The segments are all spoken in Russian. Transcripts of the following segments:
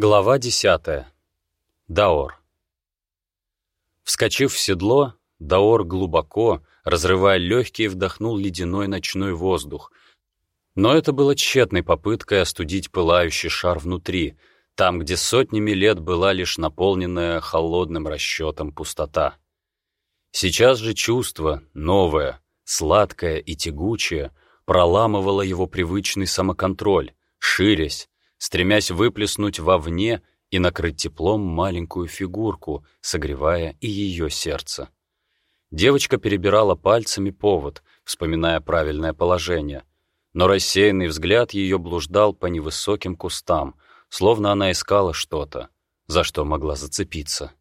Глава десятая. Даор. Вскочив в седло, Даор глубоко, разрывая легкие, вдохнул ледяной ночной воздух. Но это было тщетной попыткой остудить пылающий шар внутри, там, где сотнями лет была лишь наполненная холодным расчетом пустота. Сейчас же чувство, новое, сладкое и тягучее, проламывало его привычный самоконтроль, ширясь, стремясь выплеснуть вовне и накрыть теплом маленькую фигурку, согревая и ее сердце. Девочка перебирала пальцами повод, вспоминая правильное положение, но рассеянный взгляд ее блуждал по невысоким кустам, словно она искала что-то, за что могла зацепиться.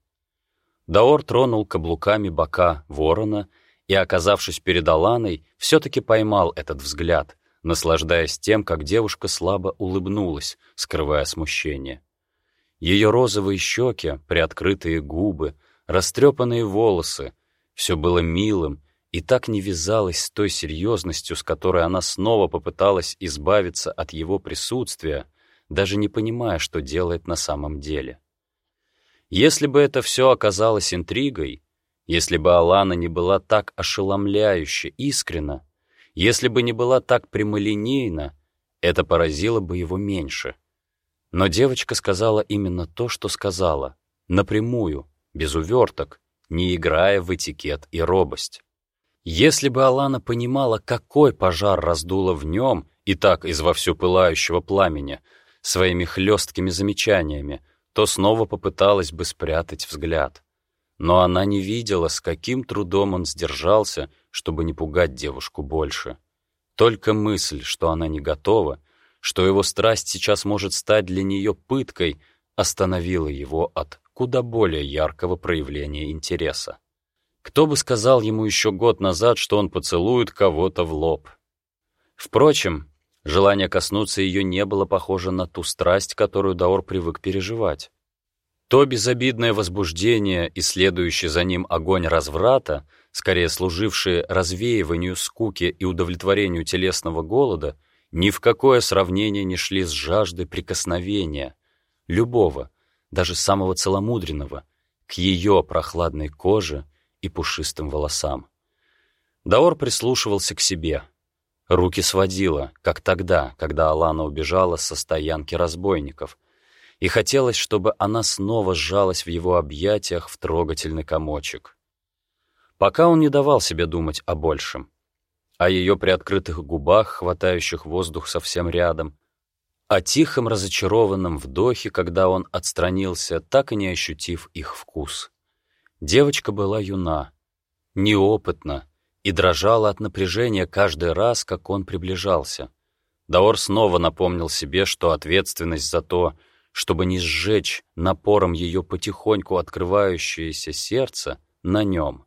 Даор тронул каблуками бока ворона и, оказавшись перед Аланой, все-таки поймал этот взгляд, наслаждаясь тем, как девушка слабо улыбнулась, скрывая смущение. Ее розовые щеки, приоткрытые губы, растрепанные волосы — все было милым и так не вязалось с той серьезностью, с которой она снова попыталась избавиться от его присутствия, даже не понимая, что делает на самом деле. Если бы это все оказалось интригой, если бы Алана не была так ошеломляюще искренна, если бы не была так прямолинейна, это поразило бы его меньше. Но девочка сказала именно то, что сказала, напрямую, без уверток, не играя в этикет и робость. Если бы Алана понимала, какой пожар раздуло в нем и так из вовсю пылающего пламени, своими хлесткими замечаниями, то снова попыталась бы спрятать взгляд. Но она не видела, с каким трудом он сдержался, чтобы не пугать девушку больше. Только мысль, что она не готова, что его страсть сейчас может стать для нее пыткой, остановила его от куда более яркого проявления интереса. Кто бы сказал ему еще год назад, что он поцелует кого-то в лоб? Впрочем, желание коснуться ее не было похоже на ту страсть, которую Даор привык переживать. То безобидное возбуждение и следующий за ним огонь разврата, скорее служившие развеиванию скуки и удовлетворению телесного голода, ни в какое сравнение не шли с жаждой прикосновения, любого, даже самого целомудренного, к ее прохладной коже и пушистым волосам. Даор прислушивался к себе. Руки сводило, как тогда, когда Алана убежала со стоянки разбойников — и хотелось, чтобы она снова сжалась в его объятиях в трогательный комочек. Пока он не давал себе думать о большем, о ее приоткрытых губах, хватающих воздух совсем рядом, о тихом разочарованном вдохе, когда он отстранился, так и не ощутив их вкус. Девочка была юна, неопытна и дрожала от напряжения каждый раз, как он приближался. Даор снова напомнил себе, что ответственность за то, чтобы не сжечь напором ее потихоньку открывающееся сердце на нем.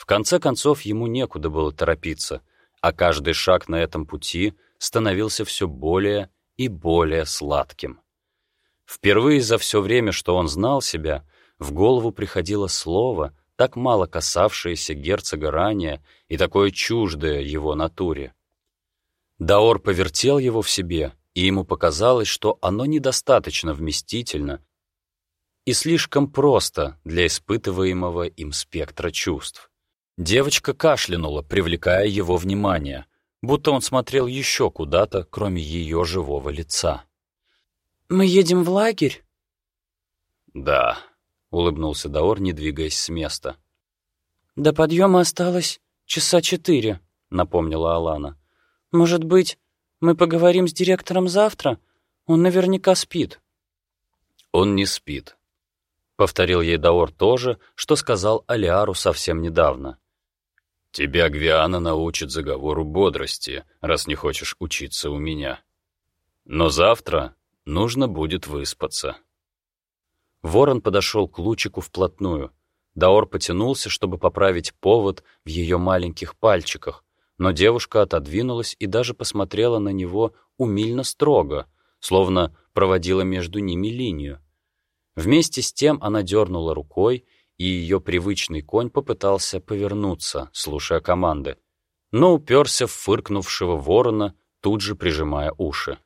В конце концов, ему некуда было торопиться, а каждый шаг на этом пути становился все более и более сладким. Впервые за все время, что он знал себя, в голову приходило слово, так мало касавшееся герцога ранее и такое чуждое его натуре. Даор повертел его в себе и ему показалось, что оно недостаточно вместительно и слишком просто для испытываемого им спектра чувств. Девочка кашлянула, привлекая его внимание, будто он смотрел еще куда-то, кроме ее живого лица. «Мы едем в лагерь?» «Да», — улыбнулся Даор, не двигаясь с места. «До подъема осталось часа четыре», — напомнила Алана. «Может быть, мы поговорим с директором завтра? Он наверняка спит». «Он не спит», — повторил ей Даор то же, что сказал Алиару совсем недавно. «Тебя Гвиана научит заговору бодрости, раз не хочешь учиться у меня. Но завтра нужно будет выспаться». Ворон подошел к лучику вплотную. Даор потянулся, чтобы поправить повод в ее маленьких пальчиках, но девушка отодвинулась и даже посмотрела на него умильно строго, словно проводила между ними линию. Вместе с тем она дернула рукой, и ее привычный конь попытался повернуться, слушая команды, но уперся в фыркнувшего ворона, тут же прижимая уши.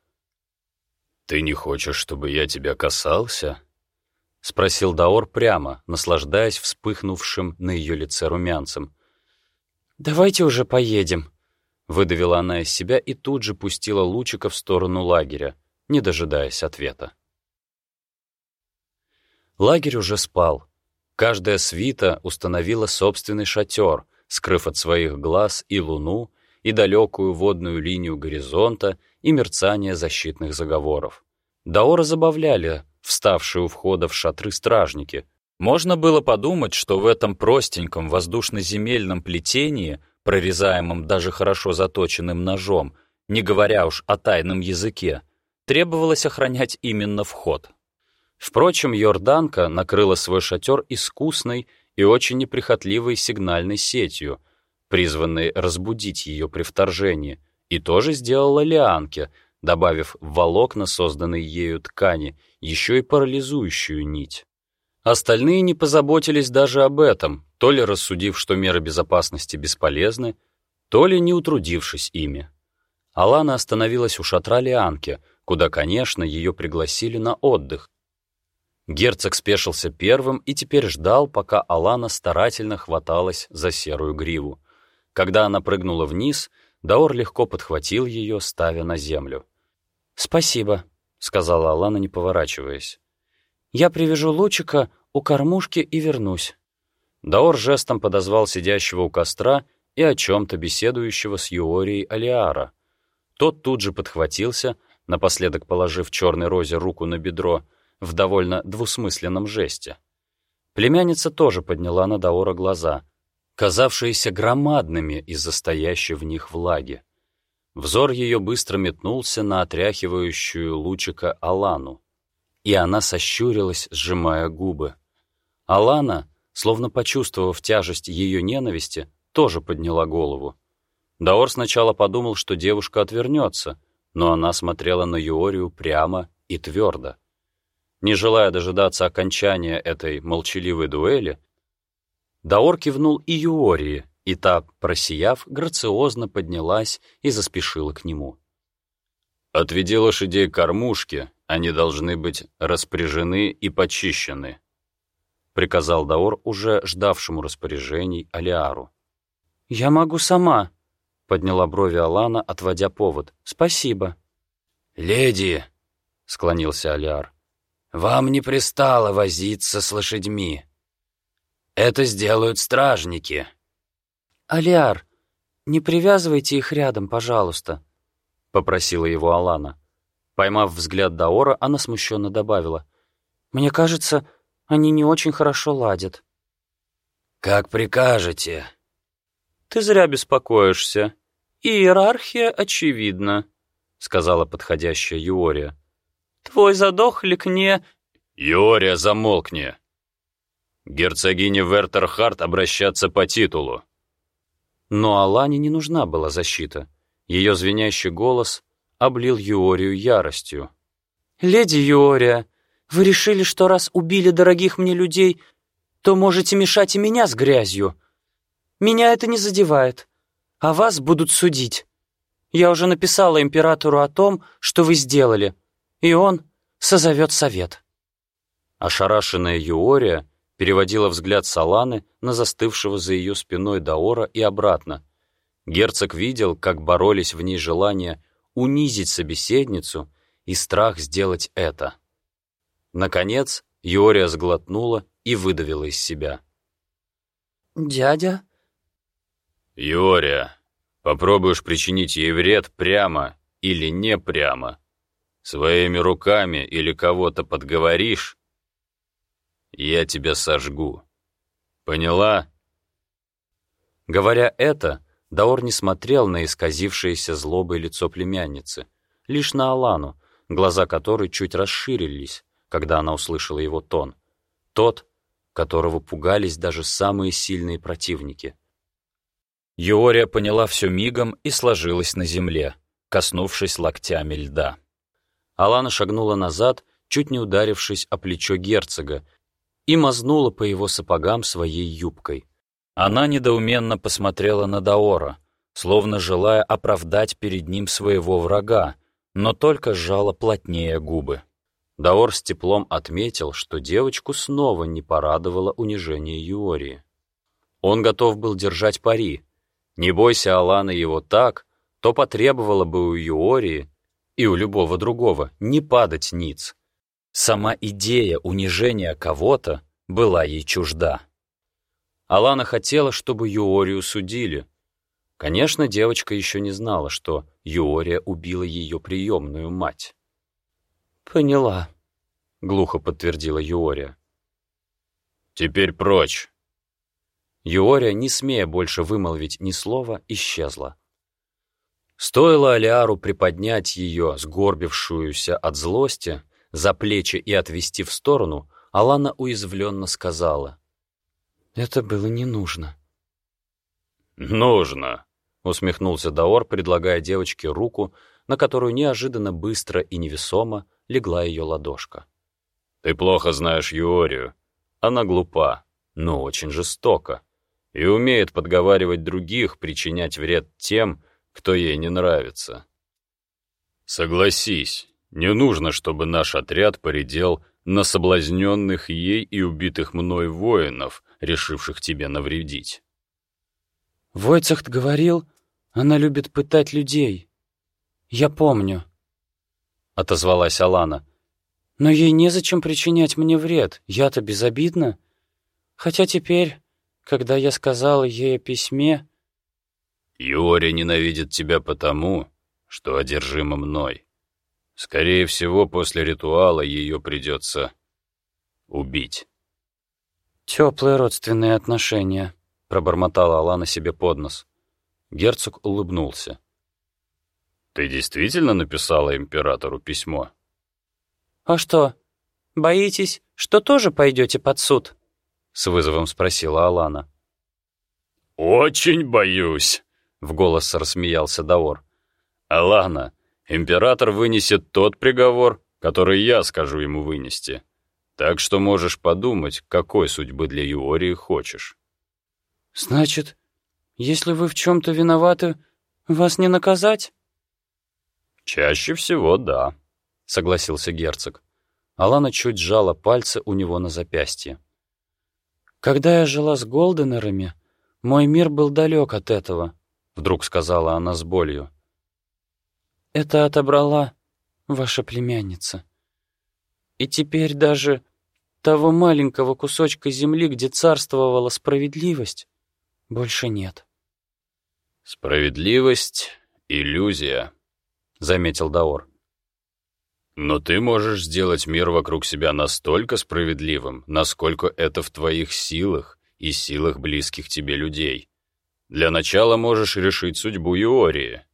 «Ты не хочешь, чтобы я тебя касался?» — спросил Даор прямо, наслаждаясь вспыхнувшим на ее лице румянцем. «Давайте уже поедем», — выдавила она из себя и тут же пустила лучика в сторону лагеря, не дожидаясь ответа. Лагерь уже спал. Каждая свита установила собственный шатер, скрыв от своих глаз и луну, и далекую водную линию горизонта, и мерцание защитных заговоров. Даора забавляли вставшие у входа в шатры стражники. Можно было подумать, что в этом простеньком воздушно-земельном плетении, прорезаемом даже хорошо заточенным ножом, не говоря уж о тайном языке, требовалось охранять именно вход. Впрочем, Йорданка накрыла свой шатер искусной и очень неприхотливой сигнальной сетью, призванной разбудить ее при вторжении, и тоже сделала Лианке, добавив в волокна созданной ею ткани еще и парализующую нить. Остальные не позаботились даже об этом, то ли рассудив, что меры безопасности бесполезны, то ли не утрудившись ими. Алана остановилась у шатра Лианки, куда, конечно, ее пригласили на отдых, Герцог спешился первым и теперь ждал, пока Алана старательно хваталась за серую гриву. Когда она прыгнула вниз, Даор легко подхватил ее, ставя на землю. «Спасибо», — сказала Алана, не поворачиваясь. «Я привяжу лучика у кормушки и вернусь». Даор жестом подозвал сидящего у костра и о чем-то беседующего с Юорией Алиара. Тот тут же подхватился, напоследок положив черной розе руку на бедро — в довольно двусмысленном жесте. Племянница тоже подняла на Даора глаза, казавшиеся громадными из-за стоящей в них влаги. Взор ее быстро метнулся на отряхивающую лучика Алану, и она сощурилась, сжимая губы. Алана, словно почувствовав тяжесть ее ненависти, тоже подняла голову. Даор сначала подумал, что девушка отвернется, но она смотрела на Юорию прямо и твердо. Не желая дожидаться окончания этой молчаливой дуэли, Даор кивнул и Юории, и та, просияв, грациозно поднялась и заспешила к нему. «Отведи лошадей к кормушке, они должны быть распряжены и почищены», приказал Даор уже ждавшему распоряжений Алиару. «Я могу сама», — подняла брови Алана, отводя повод. «Спасибо». «Леди», — склонился Алиар, вам не пристало возиться с лошадьми. Это сделают стражники. Алиар, не привязывайте их рядом, пожалуйста, попросила его Алана. Поймав взгляд Даора, она смущенно добавила. Мне кажется, они не очень хорошо ладят. Как прикажете. Ты зря беспокоишься. Иерархия очевидна, сказала подходящая Юория. Твой задохлик не...» «Юрия, замолкни!» Герцогине Вертерхарт обращаться по титулу. Но Алане не нужна была защита. Ее звенящий голос облил Юорию яростью. «Леди Юория, вы решили, что раз убили дорогих мне людей, то можете мешать и меня с грязью. Меня это не задевает, а вас будут судить. Я уже написала императору о том, что вы сделали и он созовет совет». Ошарашенная Юория переводила взгляд Саланы на застывшего за ее спиной Даора и обратно. Герцог видел, как боролись в ней желания унизить собеседницу и страх сделать это. Наконец, Юория сглотнула и выдавила из себя. «Дядя?» «Юория, попробуешь причинить ей вред прямо или не прямо, своими руками или кого-то подговоришь, я тебя сожгу. Поняла?» Говоря это, Даор не смотрел на исказившееся злобой лицо племянницы, лишь на Алану, глаза которой чуть расширились, когда она услышала его тон. Тот, которого пугались даже самые сильные противники. Юория поняла все мигом и сложилась на земле, коснувшись локтями льда. Алана шагнула назад, чуть не ударившись о плечо герцога, и мазнула по его сапогам своей юбкой. Она недоуменно посмотрела на Даора, словно желая оправдать перед ним своего врага, но только сжала плотнее губы. Даор с теплом отметил, что девочку снова не порадовало унижение Юории. Он готов был держать пари. Не бойся Алана его так, то потребовало бы у Юории и у любого другого не падать ниц. Сама идея унижения кого-то была ей чужда. Алана хотела, чтобы Юорию судили. Конечно, девочка еще не знала, что Юория убила ее приемную мать. «Поняла», — глухо подтвердила Юория. «Теперь прочь!» Юория, не смея больше вымолвить ни слова, исчезла. Стоило Алиару приподнять ее, сгорбившуюся от злости, за плечи и отвести в сторону, Алана уязвленно сказала. «Это было не нужно». «Нужно», — усмехнулся Даор, предлагая девочке руку, на которую неожиданно быстро и невесомо легла ее ладошка. «Ты плохо знаешь Юорию. Она глупа, но очень жестока, и умеет подговаривать других, причинять вред тем, кто ей не нравится. Согласись, не нужно, чтобы наш отряд поредел на соблазненных ей и убитых мной воинов, решивших тебе навредить. Войцехт говорил, она любит пытать людей. Я помню. — отозвалась Алана. «Но ей незачем причинять мне вред, я-то безобидна. Хотя теперь, когда я сказала ей о письме...» «Юори ненавидит тебя потому, что одержима мной. Скорее всего, после ритуала ее придется убить». «Теплые родственные отношения», — пробормотала Алана себе под нос. Герцог улыбнулся. Ты действительно написала императору письмо? А что, боитесь, что тоже пойдете под суд? С вызовом спросила Алана. Очень боюсь, в голос рассмеялся Даор. Алана, император вынесет тот приговор, который я скажу ему вынести. Так что можешь подумать, какой судьбы для Юории хочешь. Значит, если вы в чем-то виноваты, вас не наказать? «Чаще всего да», — согласился герцог. Алана чуть сжала пальцы у него на запястье. «Когда я жила с Голденерами, мой мир был далек от этого», — вдруг сказала она с болью. «Это отобрала ваша племянница. И теперь даже того маленького кусочка земли, где царствовала справедливость, больше нет». «Справедливость — иллюзия», — заметил Даор. «Но ты можешь сделать мир вокруг себя настолько справедливым, насколько это в твоих силах и силах близких тебе людей. Для начала можешь решить судьбу Иории».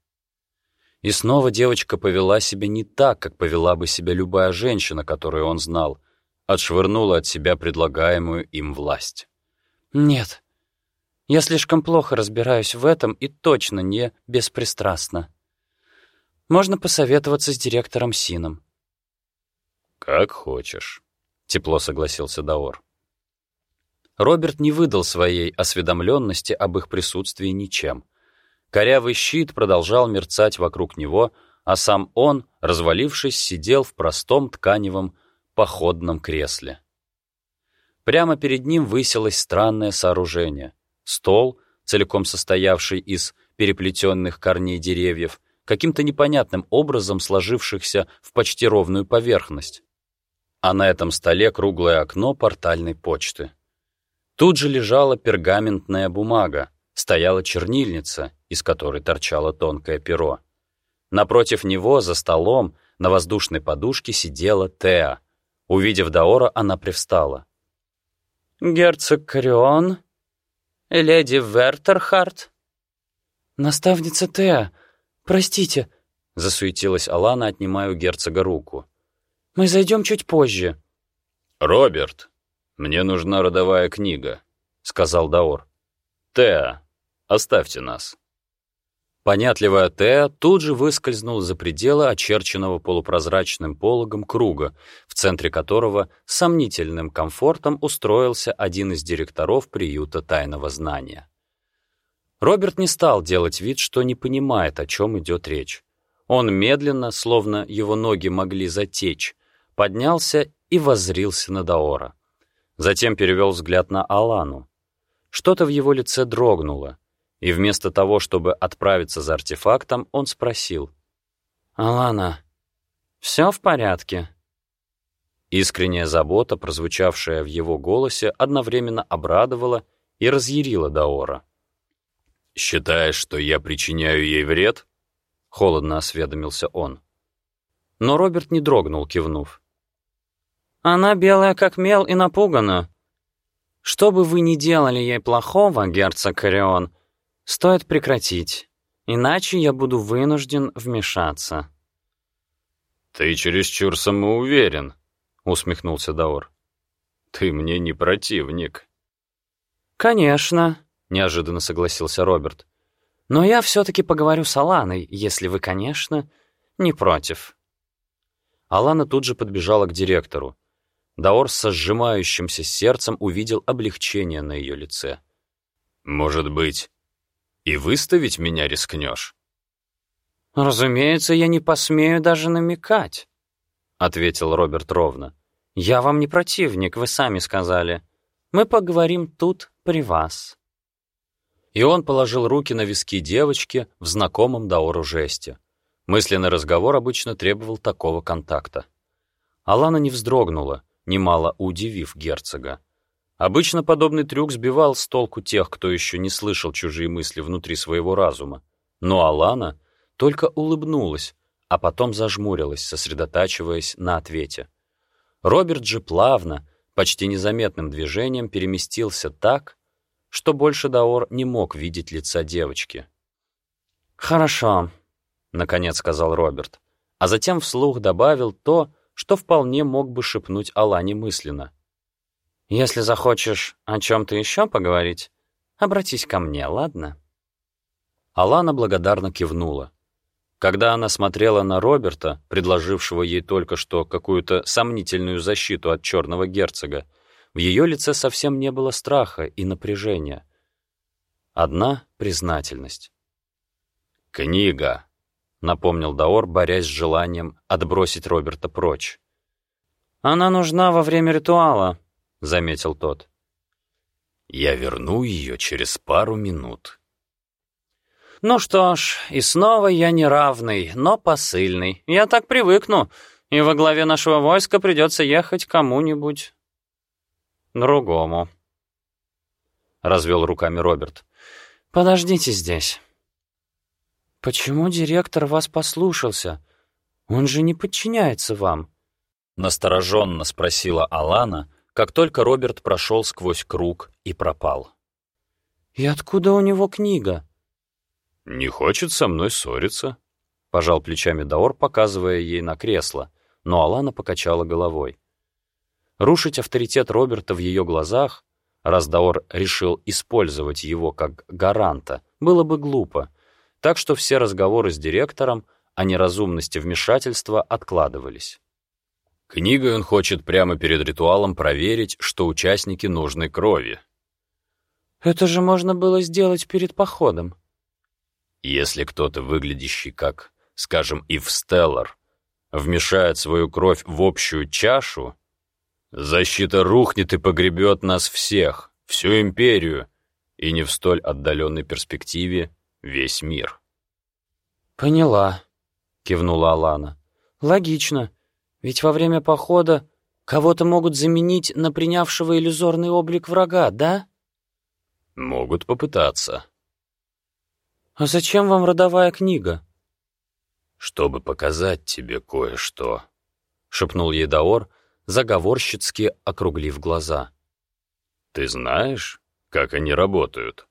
И снова девочка повела себя не так, как повела бы себя любая женщина, которую он знал, отшвырнула от себя предлагаемую им власть. «Нет, я слишком плохо разбираюсь в этом и точно не беспристрастна», можно посоветоваться с директором Сином. «Как хочешь», — тепло согласился Даор. Роберт не выдал своей осведомленности об их присутствии ничем. Корявый щит продолжал мерцать вокруг него, а сам он, развалившись, сидел в простом тканевом походном кресле. Прямо перед ним высилось странное сооружение. Стол, целиком состоявший из переплетенных корней деревьев, каким-то непонятным образом сложившихся в почти ровную поверхность. А на этом столе круглое окно портальной почты. Тут же лежала пергаментная бумага, стояла чернильница, из которой торчало тонкое перо. Напротив него, за столом, на воздушной подушке сидела Теа. Увидев Даора, она привстала. «Герцог Карион? Леди Вертерхарт?» «Наставница Теа, «Простите», — засуетилась Алана, отнимая у герцога руку. «Мы зайдем чуть позже». «Роберт, мне нужна родовая книга», — сказал Даор. «Теа, оставьте нас». Понятливая Теа тут же выскользнул за пределы очерченного полупрозрачным пологом круга, в центре которого сомнительным комфортом устроился один из директоров приюта тайного знания. Роберт не стал делать вид, что не понимает, о чем идет речь. Он медленно, словно его ноги могли затечь, поднялся и воззрился на Даора. Затем перевел взгляд на Алану. Что-то в его лице дрогнуло, и вместо того, чтобы отправиться за артефактом, он спросил. «Алана, все в порядке?» Искренняя забота, прозвучавшая в его голосе, одновременно обрадовала и разъярила Даора. «Считаешь, что я причиняю ей вред?» — холодно осведомился он. Но Роберт не дрогнул, кивнув. «Она белая как мел и напугана. Что бы вы ни делали ей плохого, герцог Корион, стоит прекратить, иначе я буду вынужден вмешаться». «Ты чересчур самоуверен», — усмехнулся Даор. «Ты мне не противник». «Конечно», — неожиданно согласился Роберт. «Но я все-таки поговорю с Аланой, если вы, конечно, не против». Алана тут же подбежала к директору. Даор со сжимающимся сердцем увидел облегчение на ее лице. «Может быть, и выставить меня рискнешь?» «Разумеется, я не посмею даже намекать» ответил Роберт ровно. «Я вам не противник, вы сами сказали. Мы поговорим тут при вас». И он положил руки на виски девочки в знакомом Даору жесте. Мысленный разговор обычно требовал такого контакта. Алана не вздрогнула, немало удивив герцога. Обычно подобный трюк сбивал с толку тех, кто еще не слышал чужие мысли внутри своего разума. Но Алана только улыбнулась, а потом зажмурилась, сосредотачиваясь на ответе. Роберт же плавно, почти незаметным движением переместился так, что больше Даор не мог видеть лица девочки. «Хорошо», — наконец сказал Роберт, а затем вслух добавил то, что вполне мог бы шепнуть Алане мысленно. «Если захочешь о чем-то еще поговорить, обратись ко мне, ладно?» Алана благодарно кивнула. Когда она смотрела на Роберта, предложившего ей только что какую-то сомнительную защиту от черного герцога, в ее лице совсем не было страха и напряжения. Одна признательность. «Книга», — напомнил Даор, борясь с желанием отбросить Роберта прочь. «Она нужна во время ритуала», — заметил тот. «Я верну ее через пару минут», ну что ж, и снова я неравный, но посыльный. Я так привыкну, и во главе нашего войска придется ехать кому-нибудь другому. Развел руками Роберт. Подождите здесь. Почему директор вас послушался? Он же не подчиняется вам. Настороженно спросила Алана, как только Роберт прошел сквозь круг и пропал. «И откуда у него книга?» «Не хочет со мной ссориться», — пожал плечами Даор, показывая ей на кресло, но Алана покачала головой. Рушить авторитет Роберта в ее глазах, раз Даор решил использовать его как гаранта, было бы глупо, так что все разговоры с директором о неразумности вмешательства откладывались. Книгой он хочет прямо перед ритуалом проверить, что участники нужной крови. «Это же можно было сделать перед походом», если кто-то, выглядящий как, скажем, Ив Стеллар, вмешает свою кровь в общую чашу, защита рухнет и погребет нас всех, всю империю, и не в столь отдаленной перспективе весь мир. «Поняла», — кивнула Алана. «Логично, ведь во время похода кого-то могут заменить на принявшего иллюзорный облик врага, да?» «Могут попытаться», «А зачем вам родовая книга?» «Чтобы показать тебе кое-что», — шепнул ей Даор, заговорщицки округлив глаза. «Ты знаешь, как они работают?»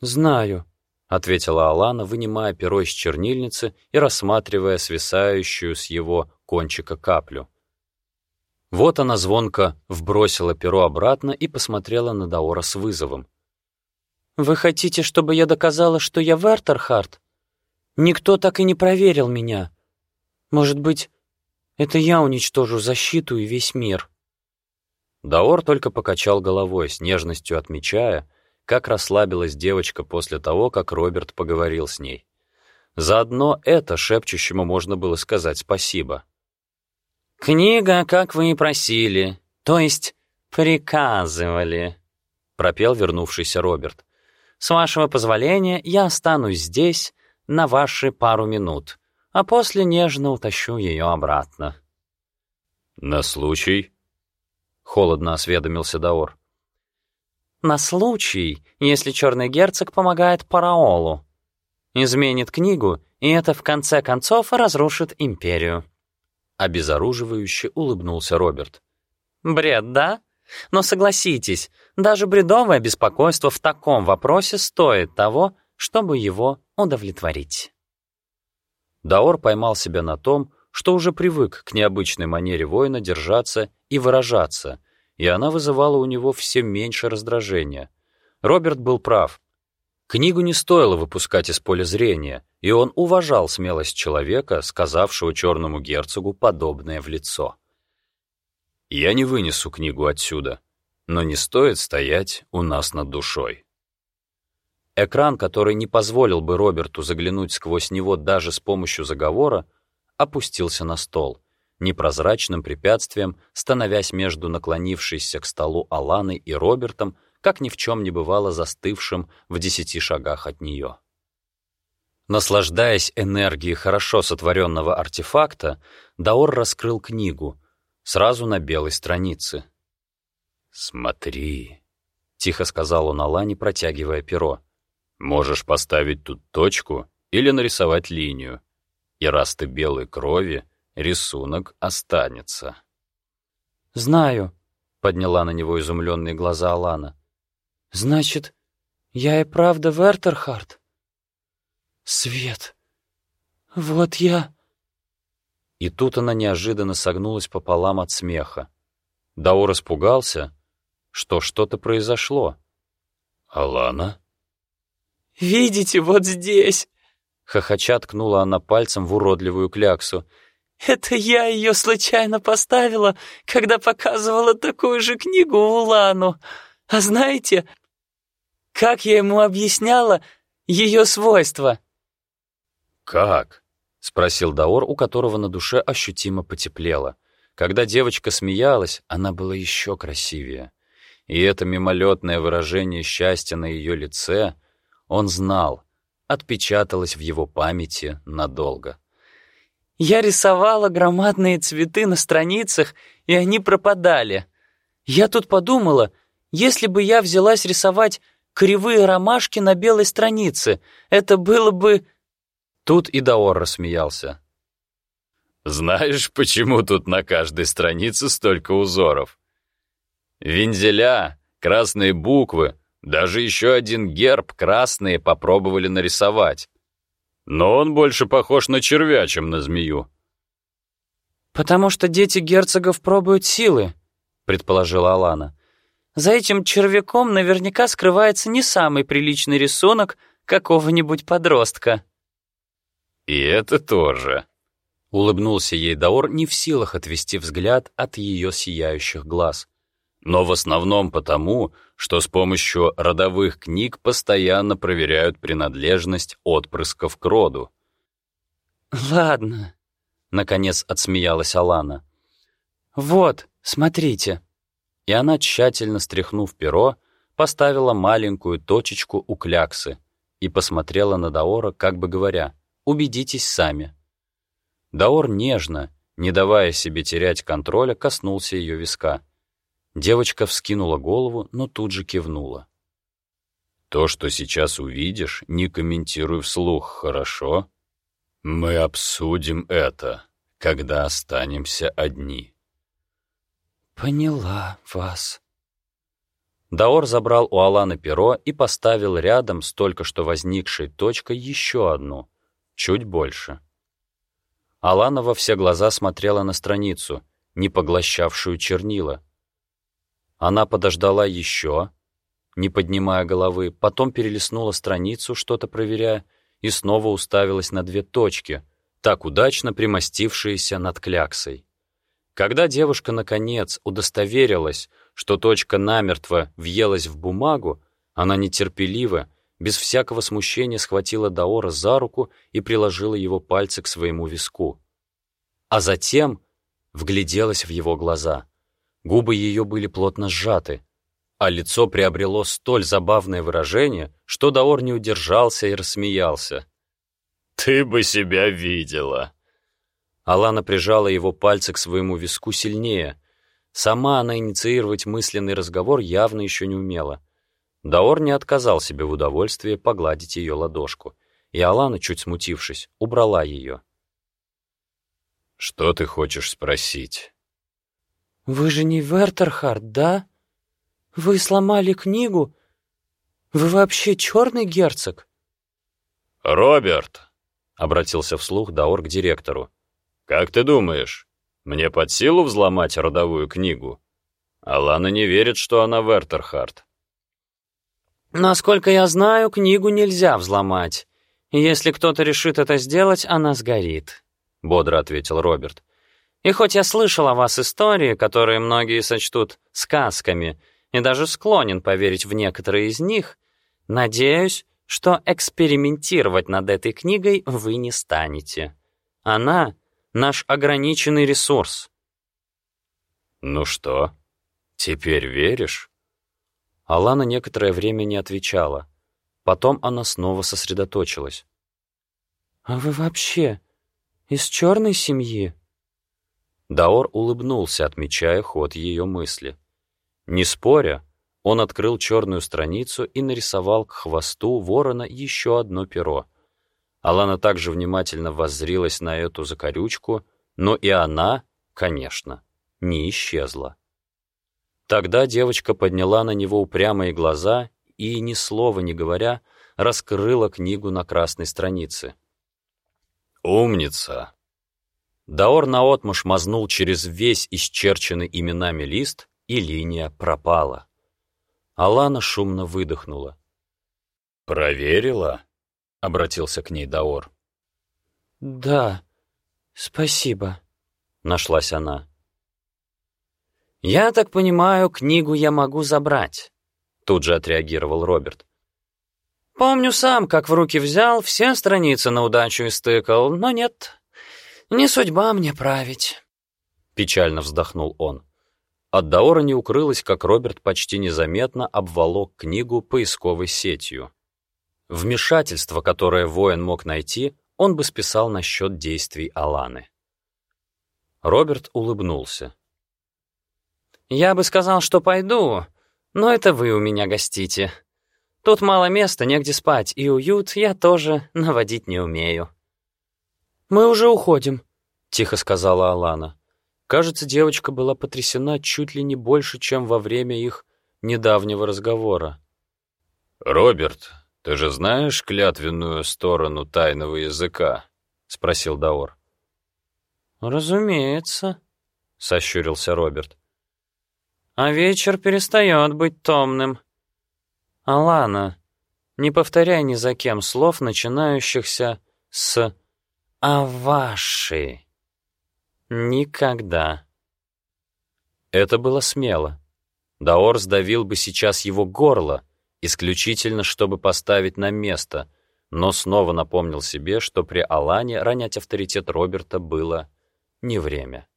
«Знаю», — ответила Алана, вынимая перо из чернильницы и рассматривая свисающую с его кончика каплю. Вот она звонко вбросила перо обратно и посмотрела на Даора с вызовом. «Вы хотите, чтобы я доказала, что я Вертерхард? Никто так и не проверил меня. Может быть, это я уничтожу защиту и весь мир?» Даор только покачал головой, с нежностью отмечая, как расслабилась девочка после того, как Роберт поговорил с ней. Заодно это шепчущему можно было сказать спасибо. «Книга, как вы и просили, то есть приказывали», — пропел вернувшийся Роберт. «С вашего позволения я останусь здесь на ваши пару минут, а после нежно утащу ее обратно». «На случай?» — холодно осведомился Даор. «На случай, если черный герцог помогает Параолу. Изменит книгу, и это в конце концов разрушит империю». Обезоруживающе улыбнулся Роберт. «Бред, да? Но согласитесь, даже бредовое беспокойство в таком вопросе стоит того, чтобы его удовлетворить». Даор поймал себя на том, что уже привык к необычной манере воина держаться и выражаться, и она вызывала у него все меньше раздражения. Роберт был прав. Книгу не стоило выпускать из поля зрения, и он уважал смелость человека, сказавшего черному герцогу подобное в лицо. «Я не вынесу книгу отсюда, но не стоит стоять у нас над душой». Экран, который не позволил бы Роберту заглянуть сквозь него даже с помощью заговора, опустился на стол, непрозрачным препятствием становясь между наклонившейся к столу Аланой и Робертом, как ни в чем не бывало застывшим в десяти шагах от нее. Наслаждаясь энергией хорошо сотворенного артефакта, Даор раскрыл книгу, сразу на белой странице. «Смотри», — тихо сказал он Алане, протягивая перо. «Можешь поставить тут точку или нарисовать линию, и раз ты белой крови, рисунок останется». «Знаю», — подняла на него изумленные глаза Алана. Значит, я и правда Вертерхард? Свет. Вот я... И тут она неожиданно согнулась пополам от смеха. Даор испугался, что что-то произошло. «Алана?» «Видите, вот здесь!» Хохоча ткнула она пальцем в уродливую кляксу. «Это я ее случайно поставила, когда показывала такую же книгу Улану. А знаете, как я ему объясняла ее свойства?» «Как?» — спросил Даор, у которого на душе ощутимо потеплело. Когда девочка смеялась, она была еще красивее. И это мимолетное выражение счастья на ее лице, он знал, отпечаталось в его памяти надолго. «Я рисовала громадные цветы на страницах, и они пропадали. Я тут подумала, если бы я взялась рисовать кривые ромашки на белой странице. Это было бы...» Тут и Даор рассмеялся. «Знаешь, почему тут на каждой странице столько узоров? Вензеля, красные буквы, даже еще один герб красные попробовали нарисовать. Но он больше похож на червя, чем на змею». «Потому что дети герцогов пробуют силы», — предположила Алана. За этим червяком наверняка скрывается не самый приличный рисунок какого-нибудь подростка. «И это тоже», — улыбнулся ей Даор, не в силах отвести взгляд от ее сияющих глаз. «Но в основном потому, что с помощью родовых книг постоянно проверяют принадлежность отпрысков к роду». «Ладно», — наконец отсмеялась Алана. «Вот, смотрите» и она, тщательно стряхнув перо, поставила маленькую точечку у кляксы и посмотрела на Даора, как бы говоря, «Убедитесь сами». Даор нежно, не давая себе терять контроля, коснулся ее виска. Девочка вскинула голову, но тут же кивнула. «То, что сейчас увидишь, не комментируй вслух, хорошо? Мы обсудим это, когда останемся одни». «Поняла вас». Даор забрал у Аланы перо и поставил рядом с только что возникшей точкой еще одну, чуть больше. Алана во все глаза смотрела на страницу, не поглощавшую чернила. Она подождала еще, не поднимая головы, потом перелистнула страницу, что-то проверяя, и снова уставилась на две точки, так удачно примостившиеся над кляксой. Когда девушка, наконец, удостоверилась, что точка намертво въелась в бумагу, она нетерпеливо, без всякого смущения схватила Даора за руку и приложила его пальцы к своему виску. А затем вгляделась в его глаза. Губы ее были плотно сжаты, а лицо приобрело столь забавное выражение, что Даор не удержался и рассмеялся. «Ты бы себя видела!» Алана прижала его пальцы к своему виску сильнее. Сама она инициировать мысленный разговор явно еще не умела. Даор не отказал себе в удовольствии погладить ее ладошку, и Алана, чуть смутившись, убрала ее. «Что ты хочешь спросить?» «Вы же не Вертерхард, да? Вы сломали книгу? Вы вообще черный герцог?» «Роберт!» — обратился вслух Даор к директору. «Как ты думаешь, мне под силу взломать родовую книгу?» Алана не верит, что она Вертерхард. Насколько я знаю, книгу нельзя взломать. Если кто-то решит это сделать, она сгорит, бодро ответил Роберт. И хоть я слышал о вас истории, которые многие сочтут сказками, и даже склонен поверить в некоторые из них, надеюсь, что экспериментировать над этой книгой вы не станете. Она — наш ограниченный ресурс. Ну что, теперь веришь? Алана некоторое время не отвечала. Потом она снова сосредоточилась. «А вы вообще из черной семьи?» Даор улыбнулся, отмечая ход ее мысли. Не споря, он открыл черную страницу и нарисовал к хвосту ворона еще одно перо. Алана также внимательно воззрилась на эту закорючку, но и она, конечно, не исчезла. Тогда девочка подняла на него упрямые глаза и, ни слова не говоря, раскрыла книгу на красной странице. «Умница!» Даор наотмашь мазнул через весь исчерченный именами лист, и линия пропала. Алана шумно выдохнула. «Проверила?» — обратился к ней Даор. «Да, спасибо», — нашлась она. «Я так понимаю, книгу я могу забрать», — тут же отреагировал Роберт. «Помню сам, как в руки взял, все страницы на удачу истыкал, но нет, не судьба мне править», — печально вздохнул он. От Даора не укрылось, как Роберт почти незаметно обволок книгу поисковой сетью. Вмешательство, которое воин мог найти, он бы списал на счет действий Аланы. Роберт улыбнулся. «Я бы сказал, что пойду, но это вы у меня гостите. Тут мало места, негде спать, и уют я тоже наводить не умею». «Мы уже уходим», — тихо сказала Алана. Кажется, девочка была потрясена чуть ли не больше, чем во время их недавнего разговора. «Роберт, ты же знаешь клятвенную сторону тайного языка?» — спросил Даор. «Разумеется», — сощурился Роберт а вечер перестает быть томным. Алана, не повторяй ни за кем слов, начинающихся с «а ваши». Никогда. Это было смело. Даор сдавил бы сейчас его горло, исключительно чтобы поставить на место, но снова напомнил себе, что при Алане ронять авторитет Роберта было не время.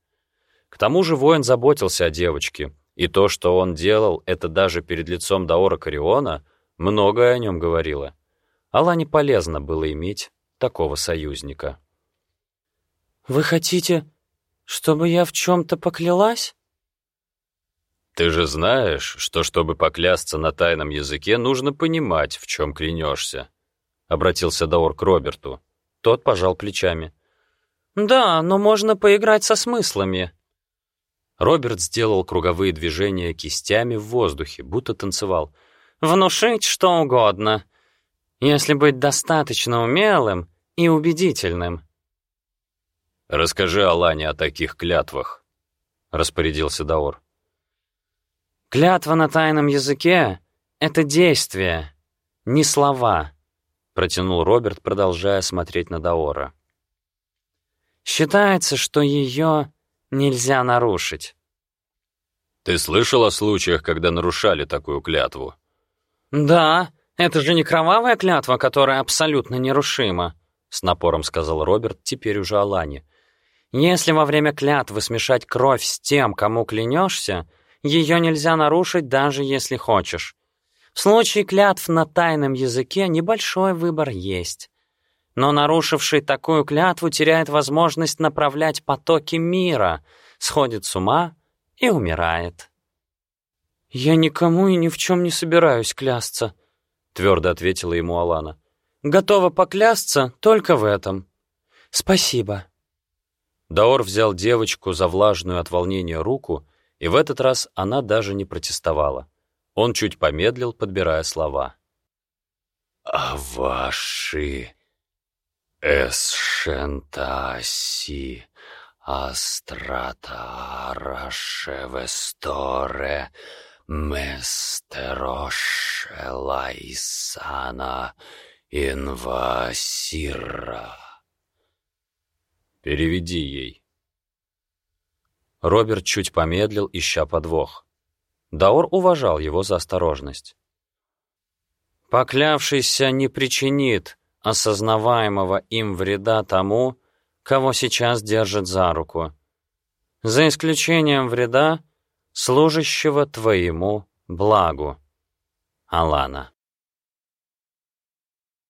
К тому же воин заботился о девочке, и то, что он делал это даже перед лицом Даора Кариона, многое о нем говорило. Алане полезно было иметь такого союзника. «Вы хотите, чтобы я в чем-то поклялась?» «Ты же знаешь, что, чтобы поклясться на тайном языке, нужно понимать, в чем клянешься», — обратился Даор к Роберту. Тот пожал плечами. «Да, но можно поиграть со смыслами», Роберт сделал круговые движения кистями в воздухе, будто танцевал. «Внушить что угодно, если быть достаточно умелым и убедительным». «Расскажи Алане о таких клятвах», — распорядился Даор. «Клятва на тайном языке — это действие, не слова», — протянул Роберт, продолжая смотреть на Даора. «Считается, что ее нельзя нарушить. Ты слышал о случаях, когда нарушали такую клятву? Да, Это же не кровавая клятва, которая абсолютно нерушима, с напором сказал Роберт, теперь уже Алане. Если во время клятвы смешать кровь с тем, кому клянешься, ее нельзя нарушить, даже если хочешь. В случае клятв на тайном языке небольшой выбор есть. Но нарушивший такую клятву теряет возможность направлять потоки мира, сходит с ума и умирает. «Я никому и ни в чем не собираюсь клясться», — твердо ответила ему Алана. «Готова поклясться только в этом. Спасибо». Даор взял девочку за влажную от волнения руку, и в этот раз она даже не протестовала. Он чуть помедлил, подбирая слова. «А ваши эсшентаси астратарашевесторе Местероше Лайсана Инвасира. Переведи ей. Роберт чуть помедлил, ища подвох. Даор уважал его за осторожность. «Поклявшийся не причинит осознаваемого им вреда тому, кого сейчас держит за руку, за исключением вреда, служащего твоему благу. Алана.